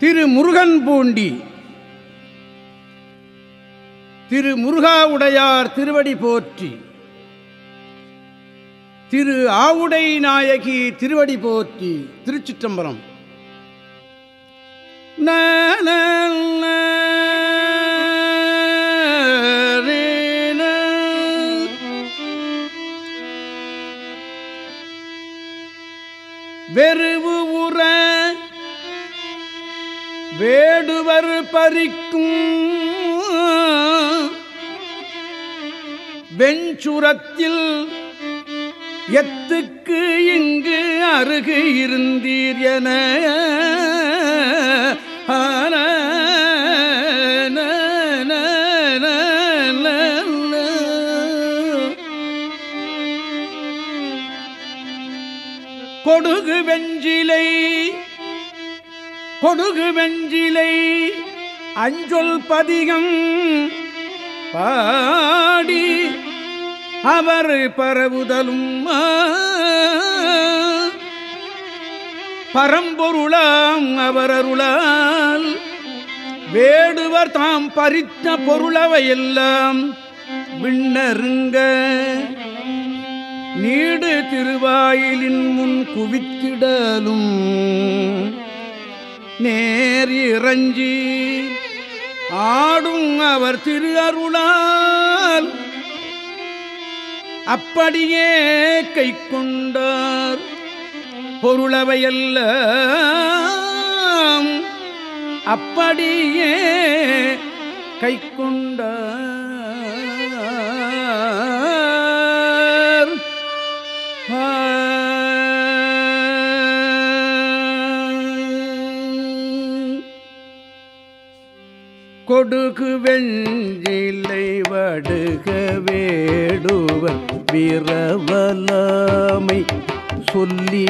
திரு முருகன் பூண்டி. திரு முருகாவுடையார் திருவடி போற்றி. திரு ஆவுடை நாயகி திருவடி போற்றி. திருச்சிற்றம்பலம். வெறுவு உற வேடுவர் பறிக்கும் வெஞ்சுரத்தில் எத்துக்கு இங்கு அருகு இருந்தீர் என கொடுகு வெஞ்சிலை கொடுகு வெஞ்சிலை அஞ்சொல் பதிகம் பாடி அவர் பரவுதலும் பரம்பொருளாம் அவர் அருளால் வேடுவர் தாம் பறித்த பொருளவையெல்லாம் விண்ணருங்க நீடு திருவாயிலின் முன் குவித்திடலும் நேர் இறஞ்சி ஆடும் அவர் திரு அருளால் அப்படியே கை கொண்டார் பொருளவையல்ல அப்படியே கை கொண்டார். கொடுகு வெஞ்சிலை வடுக வேடுவர் விரவலாமை சொல்லி.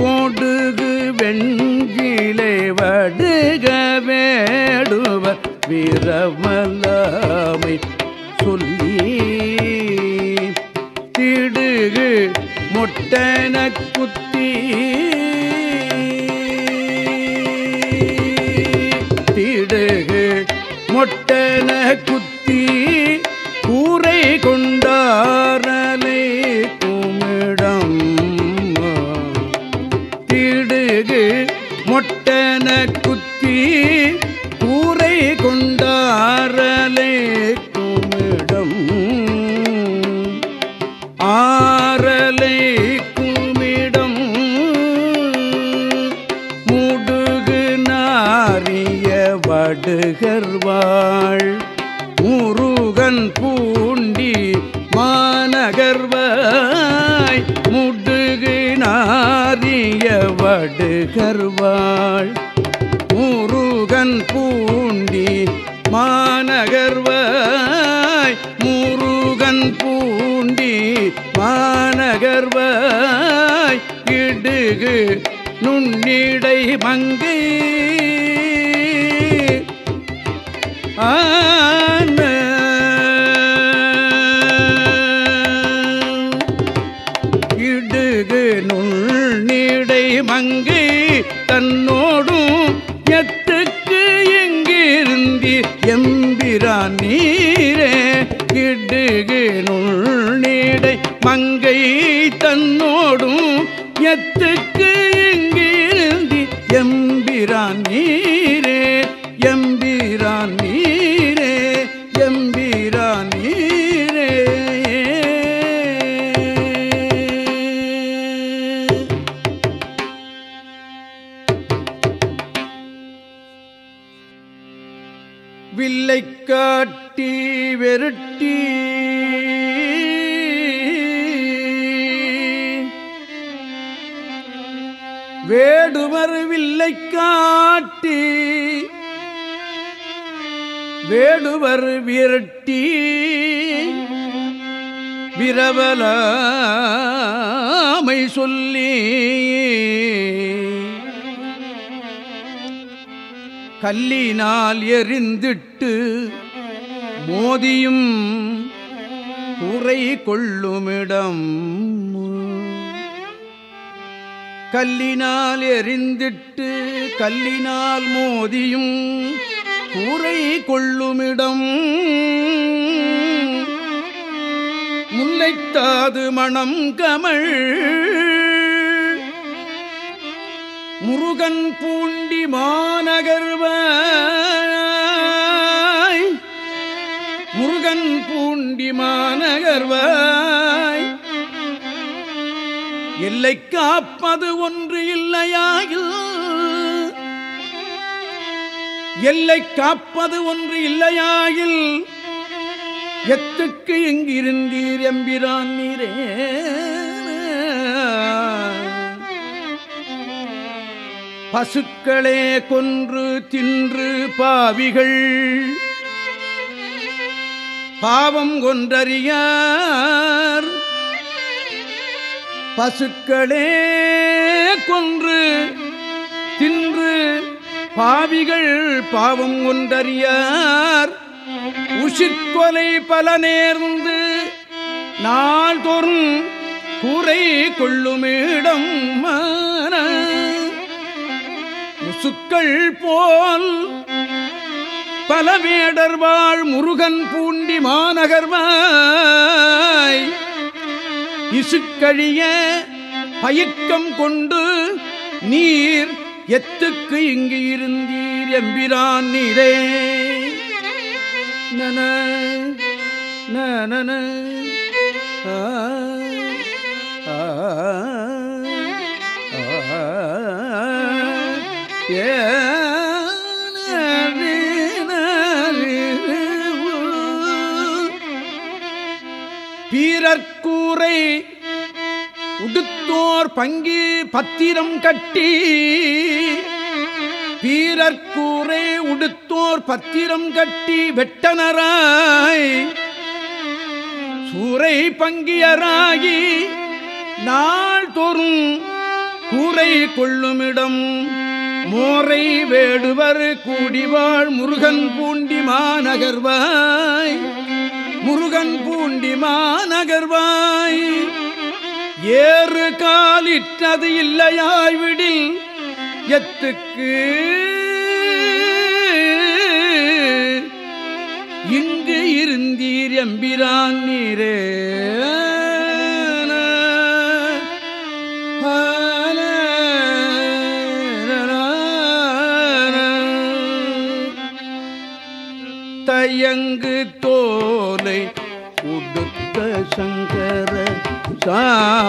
கொடுகு வெஞ்சிலை வடுக வேடுவர் விரவலாமை சொல்லி. கருவாள். முருகன் பூண்டி மாநகர்வாய். முருகன் பூண்டி மாநகர்வாய். இடுகு நுண்ணிடை மங்கை எங்கிருந்தி எம்பிரான் நீரே இடுகு நுண்ணிடை மங்கை தன்னோடும் எத்துக்கு எங்கிருந்தி எம்பிரான் நீரே எம்பிரான் வில்லை காட்டி வெருட்டி. வேடுவர் வில்லை காட்டி வேடுவர் விரட்டி. விரவலாமை சொல்லி கல்லினால் எரிந்திட்டு மோதியும் குறை கொள்ளுமிடம். கல்லினால் எரிந்திட்டு கல்லினால் மோதியும் கூரை கொள்ளுமிடம். முல்லைத்தாது மணம் கமழ் முருகன் பூண்டி மாநகர்வாய். முருகன் பூண்டி மாநகர்வாய். எல்லை காப்பது ஒன்று இல்லையாயில் எல்லை காப்பது ஒன்று இல்லையாயில் எத்துக்கு எங்கிருந்தீர் எம்பிரான் நீரே? பசுக்களே கொன்று தின்று பாவிகள். பாவம் கொன்றறியார். பசுக்களே கொன்று தின்று பாவிகள். பாவம் ஒன்றறியார் உஷிற்கொலை பல நேர்ந்து நாள்தோறும் கூரை கொள்ளுமிடம் முசுக்கள் போல் பலவேடர் வாழ் முருகன் பூண்டி மாநகர்வாய். இசுக்கழிய பயிர்க்கம் கொண்டு நீர் எத்துக்கு இங்கு இருந்தீர் எம்பிரான் நீரே. நன நன ஆ. பீரற்கூரை உடுத்தோர் பங்கி பத்திரம் கட்டி பீரற்கூரை உடுத்தோர் பத்திரம் கட்டி வெட்டனராய் சூரை பங்கியராகி நாள் தோறும் கூரை கொள்ளுமிடம். மோரை வேடுவர் கூடிவாள் முருகன் பூண்டி மாநகர்வாய். முருகன் பூண்டி மாநகர்வாய். ஏறு காலிற்றது இல்லையாய் விடில் எத்துக்கு. இங்கு இருந்தீர் எம்பிரான் நீரே.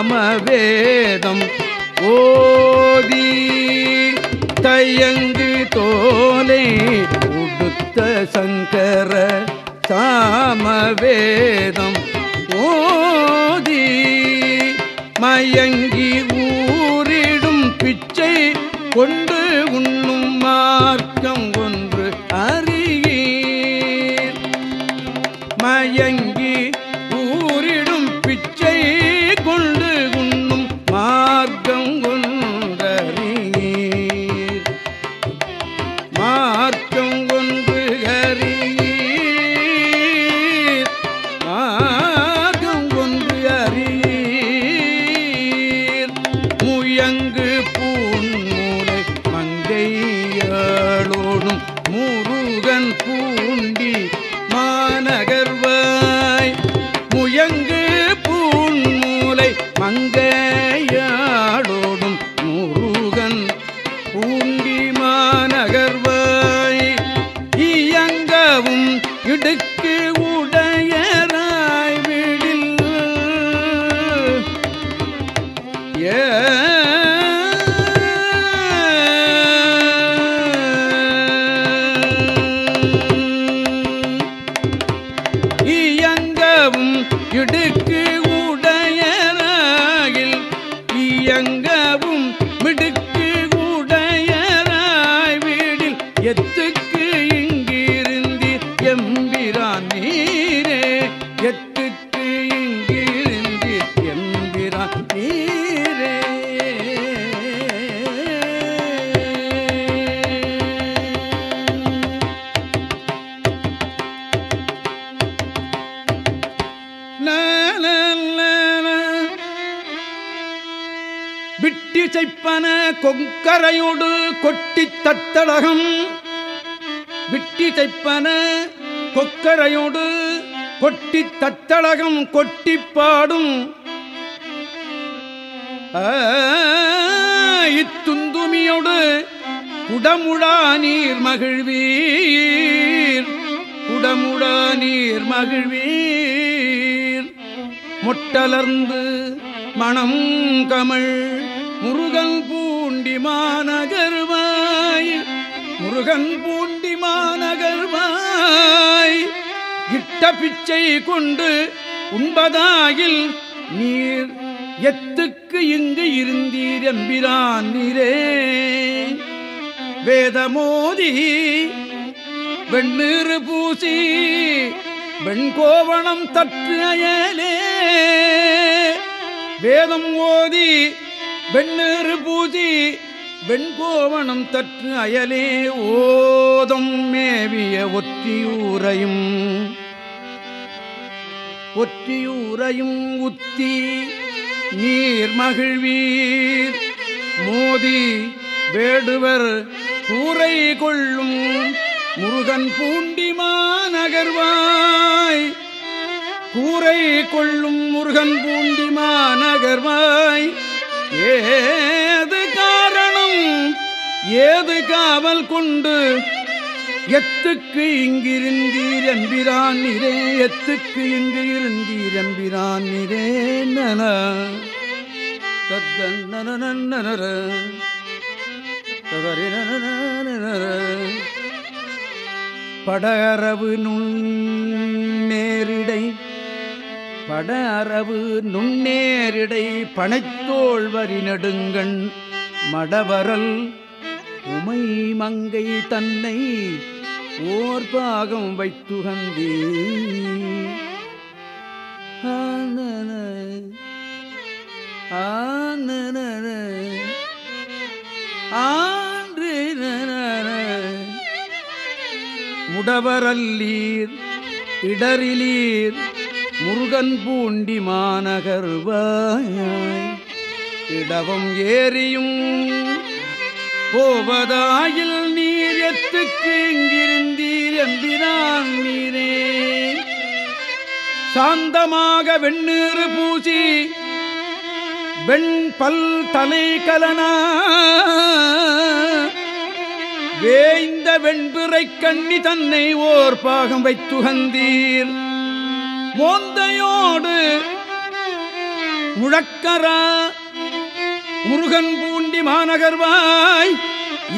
சாமவேதம் ஓதி தயங்கு தோலை உடுத்த சங்கர சாமவேதம் ஓதி மயங்கி ஊரிடும் பிச்சை கொண்டு உண்ணும் மார்க்கம் மாநகர்வாய் இயங்கவும் இடுக்க செய்ப்பன கொங்கரையோடு கொட்டி தத்தளகம் விட்டி தைப்பன கொக்கரையோடு கொட்டி தத்தழகம் கொட்டி பாடும். இத்துந்துமியோடு குடமுடா நீர் மகிழ்வீர். குடமுடா நீர் மகிழ்வீர். மொட்டலர்ந்து மணம் கமழ் முருகன் பூண்டி மாநகர்வாய். முருகன் பூண்டி மாநகர்வாய். இட்ட பிச்சை கொண்டு உண்பதாயில் நீர் எத்துக்கு இங்கு இருந்தீர் எம்பிரான் நீரே. வேதமோதி வெண்ணீறு பூசி வெண்கோவணம் தற்று அயலே. வேதம் ஓதி வெண்ணீறு பூதி வெண்கோவணம் தற்று அயலே ஓதம் மேவிய ஒற்றியூரையும். ஒற்றியூரையும் உத்தி நீர் மகிழ்வீர். மோதி வேடுவர் கூரை கொள்ளும் முருகன் பூண்டிமா நகர்வாய் கூரை கொள்ளும் முருகன் பூண்டிமா நகர்வாய் ஏது காரணம் ஏது காவல் கொண்டு எத்துக்கு இங்கிருந்தீர் எம்பிரான் நிறே எத்துக்கு இங்கு இருந்தீர் எம்பிரான் நிறே நன தத்தன் நனநன்னர. ததரி நனநனர. பட அரவு நுண்ணேரிடை பனைத்தோள்வரி நெடுங்கண் மடவரல் உமை மங்கை தன்னை ஓர் பாகம் வைத்துகந்தே. ஆனன, ஆனன, ஆன்று முடவரல்லீர் இடரிலீர் முருகன் பூண்டி மாநகர்வாய் இடவம் ஏறியும் போவதாயில் நீர் எத்துக்கு இங்கிருந்தீர் எம்பினான் நீரே. சாந்தமாக வெண்ணீறு பூசி வெண் பல் தலை கலனா வேய்ந்த வெண்பிறை கண்ணி தன்னை ஓர் பாகம் வைத்துகந்தீர். ஓந்தையோடு உழக்கரா முருகன் பூண்டி மாநகர்வாய்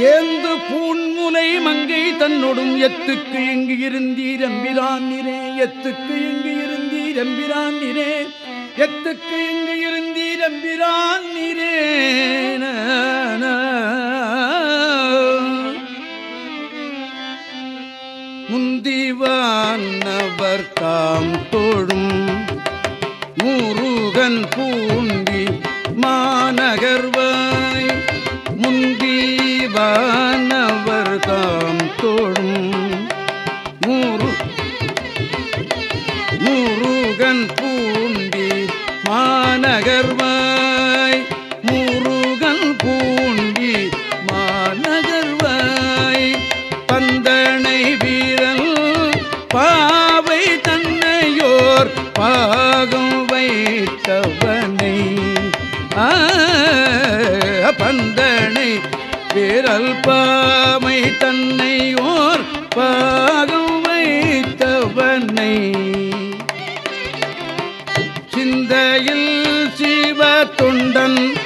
ஏந்து பூண்முனை மங்கை தன்னொடும் எத்துக்கு இங்கு இருந்தீர் எம்பிரான் நிறே எத்துக்கு இங்கு இருந்தீர் எம்பிரான் நிறே எத்துக்கு இங்கு இருந்தீர் எம்பிரான் நிறே முந்திவானவர் தாம் தோழும். முருகன் பூண்டி மாநகர்வாய். முந்திவானவர் தாம் வீரல் தன்னை ஓர் பாகம் வைத்தவனை. சிந்தையில் சிவ தொண்டன்